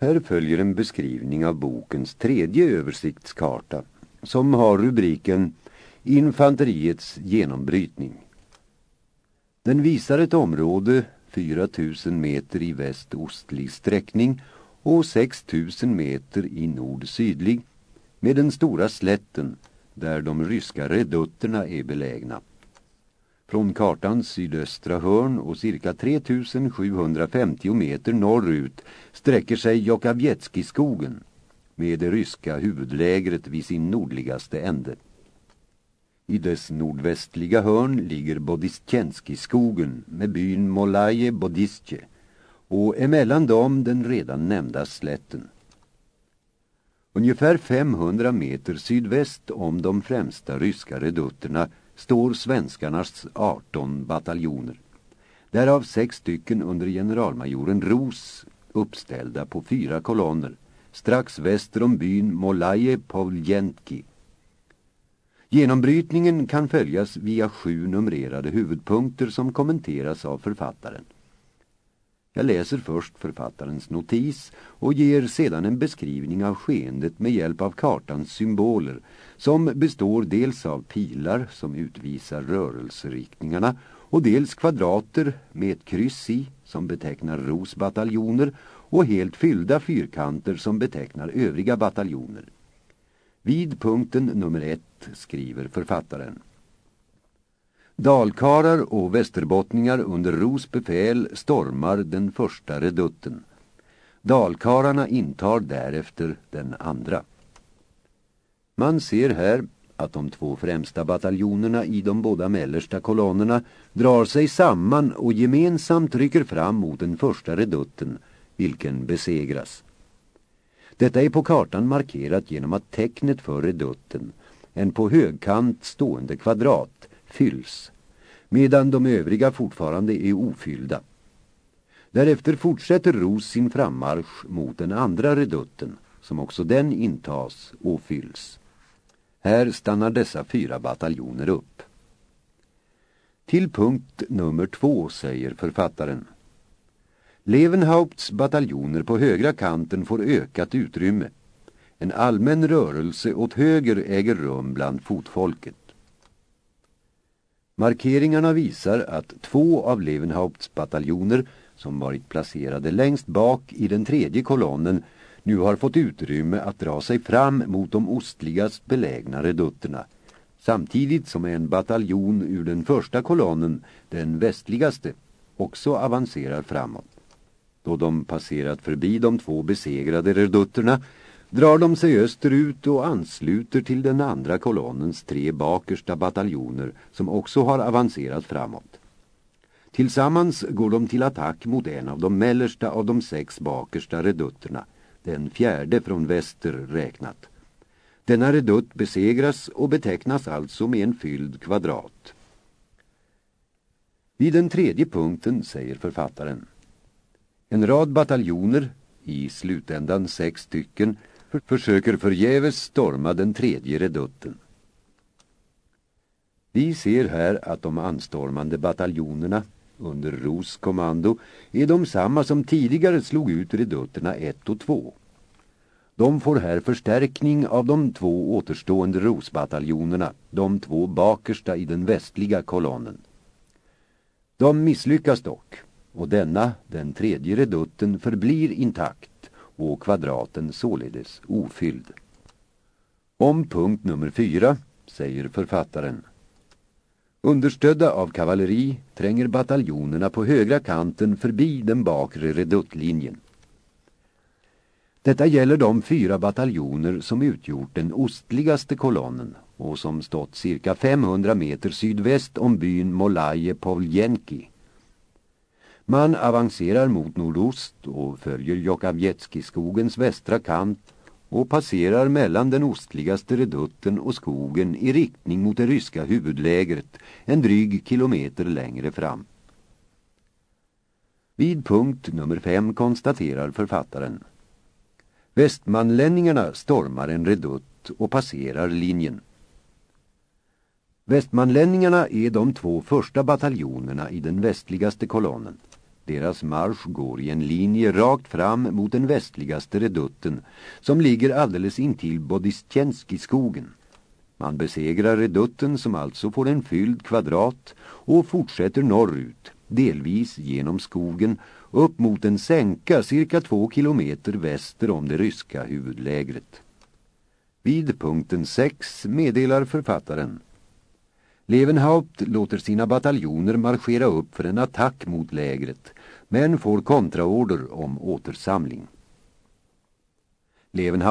Här följer en beskrivning av bokens tredje översiktskarta som har rubriken Infanteriets genombrytning. Den visar ett område 4000 meter i väst-ostlig sträckning och 6000 meter i nord-sydlig med den stora slätten där de ryska redutterna är belägna. Från kartans sydöstra hörn och cirka 3750 meter norrut sträcker sig Jokavjetskiskogen med det ryska huvudlägret vid sin nordligaste ände. I dess nordvästliga hörn ligger Bodistjenskiskogen med byn Molaje Bodistje och emellan dem den redan nämnda slätten. Ungefär 500 meter sydväst om de främsta ryska redutterna står svenskarnas 18 bataljoner. Därav sex stycken under generalmajoren Ros uppställda på fyra kolonner strax väster om byn Molaje Povljentki. Genombrytningen kan följas via sju numrerade huvudpunkter som kommenteras av författaren. Jag läser först författarens notis och ger sedan en beskrivning av skeendet med hjälp av kartans symboler som består dels av pilar som utvisar rörelseriktningarna och dels kvadrater med ett kryss i som betecknar Ros bataljoner och helt fyllda fyrkanter som betecknar övriga bataljoner. Vid punkten nummer ett skriver författaren Dalkarar och västerbottningar under Ros befäl stormar den första redutten. Dalkararna intar därefter den andra. Man ser här att de två främsta bataljonerna i de båda mellersta kolonnerna drar sig samman och gemensamt rycker fram mot den första redutten, vilken besegras. Detta är på kartan markerat genom att tecknet för redutten, en på högkant stående kvadrat, fylls, medan de övriga fortfarande är ofyllda. Därefter fortsätter Ros sin frammarsch mot den andra redutten, som också den intas och fylls. Här stannar dessa fyra bataljoner upp. Till punkt nummer två säger författaren. Levenhaupts bataljoner på högra kanten får ökat utrymme. En allmän rörelse åt höger äger rum bland fotfolket. Markeringarna visar att två av Levenhaupts bataljoner som varit placerade längst bak i den tredje kolonnen nu har fått utrymme att dra sig fram mot de ostligast belägna redutterna samtidigt som en bataljon ur den första kolonnen, den västligaste, också avancerar framåt. Då de passerat förbi de två besegrade redutterna drar de sig österut och ansluter till den andra kolonnens tre bakersta bataljoner som också har avancerat framåt. Tillsammans går de till attack mot en av de mellersta av de sex bakersta redutterna, den fjärde från väster räknat. Denna redutt besegras och betecknas alltså med en fylld kvadrat. Vid den tredje punkten säger författaren En rad bataljoner, i slutändan sex stycken, försöker förgäves storma den tredje redutten. Vi ser här att de anstormande bataljonerna under Ros kommando är de samma som tidigare slog ut redutterna 1 och 2. De får här förstärkning av de två återstående Rosbataljonerna, de två bakersta i den västliga kolonnen. De misslyckas dock, och denna, den tredje redutten, förblir intakt och kvadraten således ofylld. Om punkt nummer fyra säger författaren Understödda av kavalleri tränger bataljonerna på högra kanten förbi den bakre reduttlinjen. Detta gäller de fyra bataljoner som utgjort den ostligaste kolonnen och som stått cirka 500 meter sydväst om byn Molaje Povljenki. Man avancerar mot nordost och följer Jokavjetskiskogens västra kant och passerar mellan den ostligaste redutten och skogen i riktning mot det ryska huvudlägret en dryg kilometer längre fram. Vid punkt nummer fem konstaterar författaren Västmanlänningarna stormar en redutt och passerar linjen. Västmanlänningarna är de två första bataljonerna i den västligaste kolonnen. Deras marsch går i en linje rakt fram mot den västligaste redutten som ligger alldeles intill Bodistjenski-skogen. Man besegrar redutten som alltså får en fylld kvadrat och fortsätter norrut, delvis genom skogen, upp mot en sänka cirka två kilometer väster om det ryska huvudlägret. Vid punkten 6 meddelar författaren Levenhaupt låter sina bataljoner marschera upp för en attack mot lägret men får kontraorder om återsamling. Levenhaus